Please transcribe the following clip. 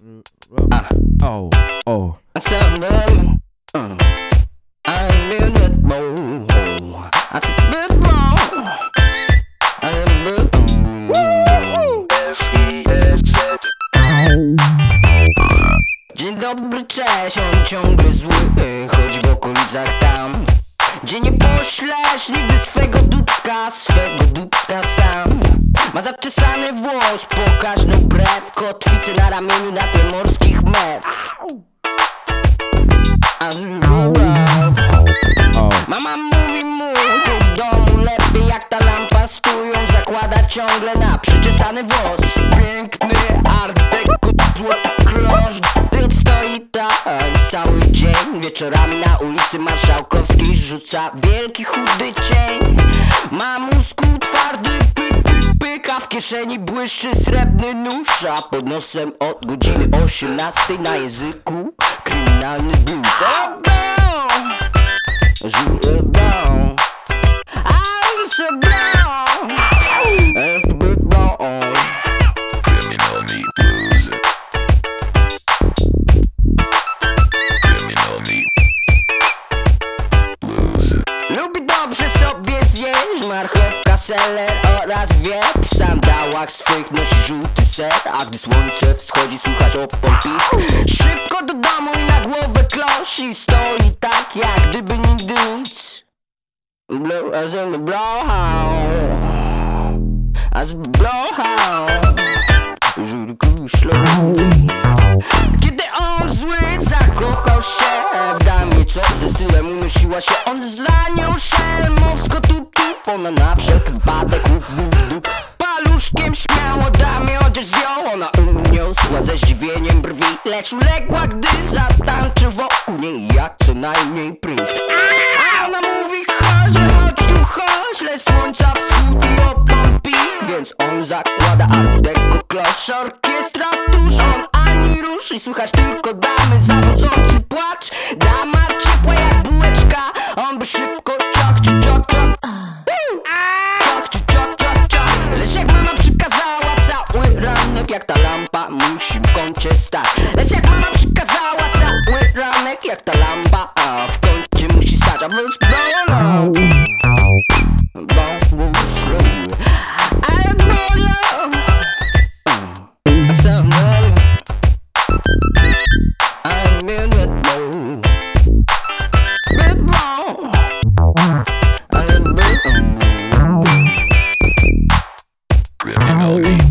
Oh, oh. I said, uh, I ain't been that bold. I said. I been, Dzień dobry, cześć, on ciągle zły Chodzi w okolicach tam Gdzie nie poślesz nigdy swego dupska Swego dupska sam Ma zaczesany włos, pokaż no brew Kotwicy na ramieniu na tle morskich mew. Mama mówi mu, tu w domu lepiej jak ta lampa stują. Zakłada ciągle na przyczesany włos. Piękny art deco, złoty klosz Gdy stoi tak cały dzień. Wieczorami na ulicy Marszałkowskiej Rzuca wielki chudy cień. Ma mózgu twardy w kieszeni błyszczy srebrny nóż A pod nosem od godziny 18 na języku Kryminalny blues! Żyję blanc I'm so blanc FB blanc Criminal meat blues. Criminal meat blues. Lubi dobrze sobie zjeść Marchewka, seler oraz wieprz W sandałach swych nosi żółty ser A gdy słońce wschodzi słuchać o pompich Szybko do domu i na głowę klosz I stoi tak jak gdyby nigdy nic. Blue as in bloodhound As slowly kiedy on zły zakochał się w damie Co ze stylem unosiła się On za nią szelmowsko tup tup Ona na wszelki wypadek Paluszkiem śmiało damie odzież zdjął. Ona uniosła ze zdziwieniem brwi. Lecz uległa gdy zatańczył wokół niej Jak co najmniej princ A ona mówi chodź, chodź tu chodź. Lecz słońca wschód i pisk Więc on zakłada art deco klosz Orkiestra tuż on ani rusz I słychać tylko damy zawodzący płacz. Dama stać Lecz jak mama przykazała cały ranek Jak ta lampa a w kącie musi stać A więc bolą Bolą I'm in it more. I'm